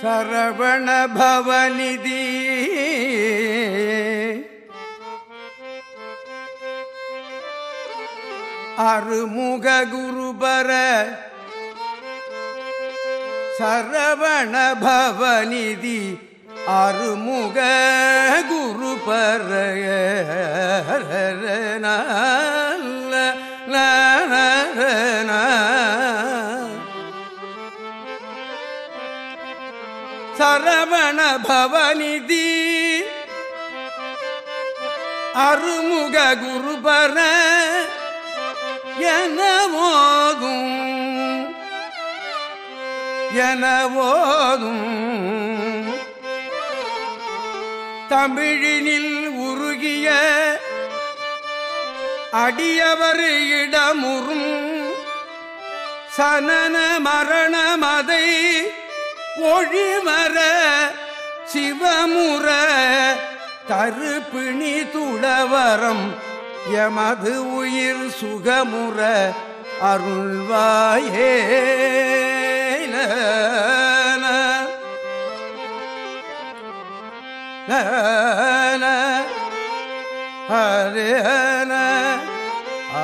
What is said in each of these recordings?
சரவண பவநிதி அருமுக குருபர சரவண பவநிதி அருமுக குருபர நல்ல. சரவண பவநிதி. அருமுக குருபர எனவோதும் எனவோதும் தமிழினில் உருகிய அடியவர் இடமுறும் சனன மரணமதை ஒழிமர சிவமுற தருப்பிணி துளவரம் எமது உயிர் சுகமுற அருள்வாயே. ஹரே ஆ.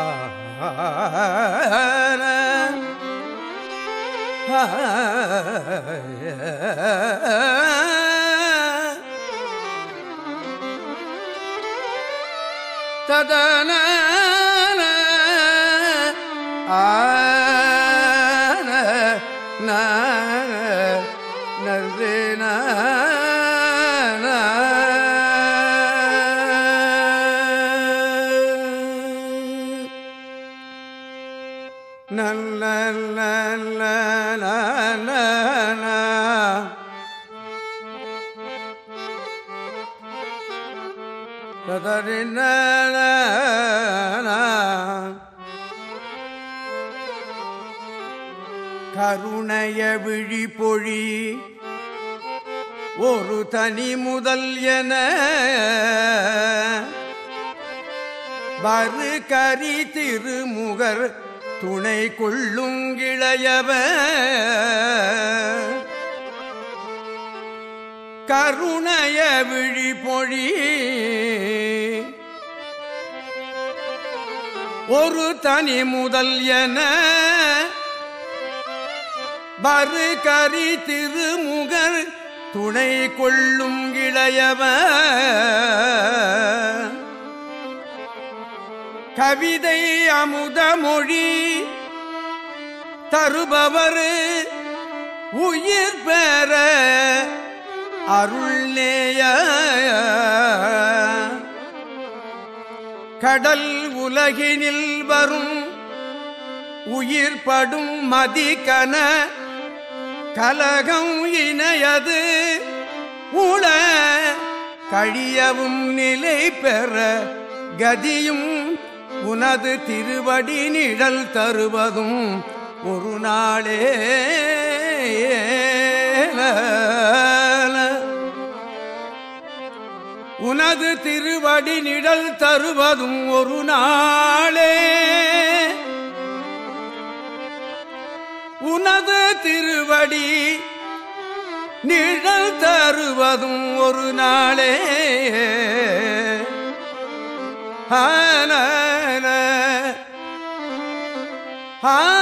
ததன நர்வேன நல்ல கதறின கருணைய விழி பொழி ஒரு தனி முதல் என வரு கரி திருமுகர் துணை கொள்ளுங்கிளையவ கருணய விழி பொழி. ஒரு தனி முதல் என வரு கரி திருமுகர் துணை கொள்ளும் இளையவ கவிதை அமுதமொழி தருபவர் உயிர் பெற அருள்நேய. கடல் உலகினில் வரும் உயிர்படும் மதிக்கன கலகம் இணையது உள கழியவும் நிலை பெற. கதியும் உனது திருவடி நிழல் தருவதும் ஒரு நாளே. உனது திருவடி நிழல் தருவதும் ஒரு நாளே. உனது திருவடி நிழல் தருவதும் ஒரு நாளே. ஆன ஆ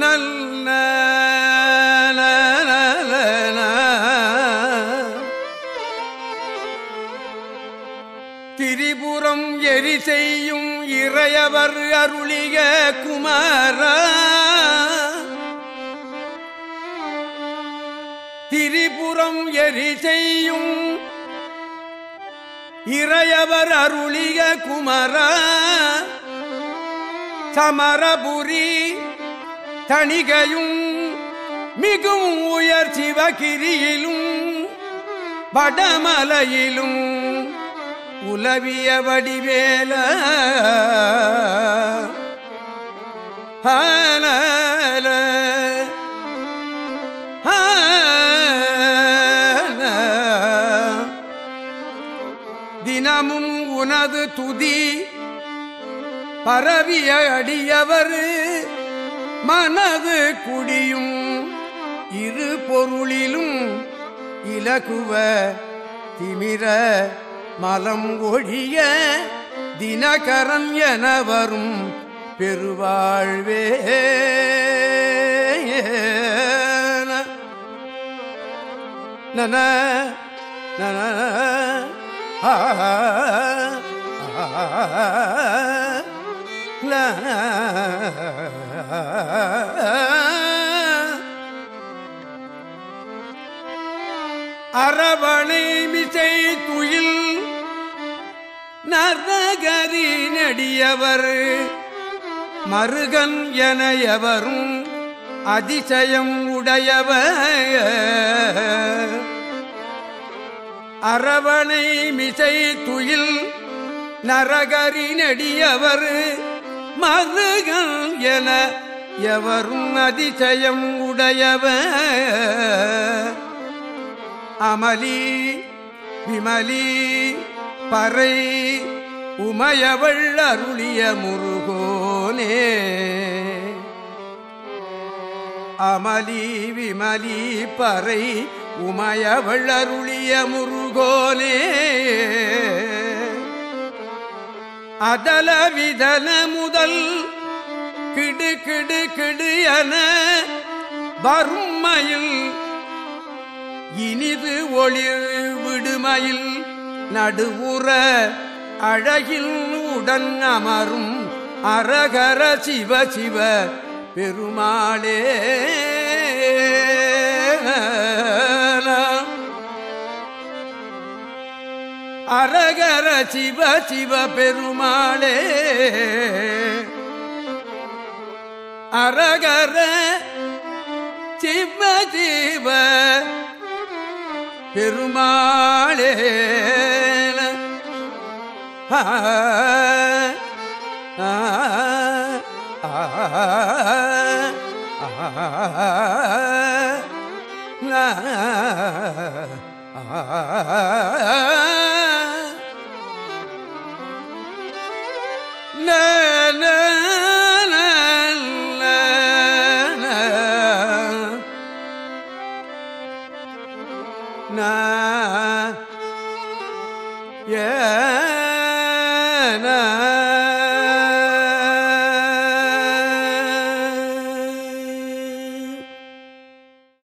நல்ல திரிபுரம் எரி செய்யும் இறையவர் அருளிக குமார. எரி செய்யும் இறையவர் அருளிய குமர சமரபுரி தணிகையும் மிகும் உயர் சிவகிரியிலும் வடமலையிலும் உலவிய வடிவேல ஹாலல. உனது துதி. பரவிய அடியவர் மனது குடியும். இரு பொருளிலும் இலகுவ திமிர மலம் ஒழிய தினகரன் என வரும் பெருவாழ்வே நன நன அரவணை மிசை துயில் நரகரி நடியவர் மருகன் என எவரும் அதிசயம் உடையவர். அரவணை மிசை துயில் நரகரி நெடியவர் மருகன் என எவரும் அதிசயம் உடையவ அமலி விமலி பறை உமையவள் அருளிய முருகோனே. அமலி விமலி பறை உமையவள் அருளிய முருகோனே. அதல விதன முதல் கிடு கிடு கிடு என வறுமையில் இனிது ஒளிர் விடுமையில் நடுவுற அழகில் உடன் அமரும் அரகர சிவ சிவ பெருமாளே. அரகர சிவ சிவ பெருமாளே அரகர சிவ சிவ பெருமாளே ஆ, ஆ, ஆ, ஆ, ஆ, ஆ, ஏ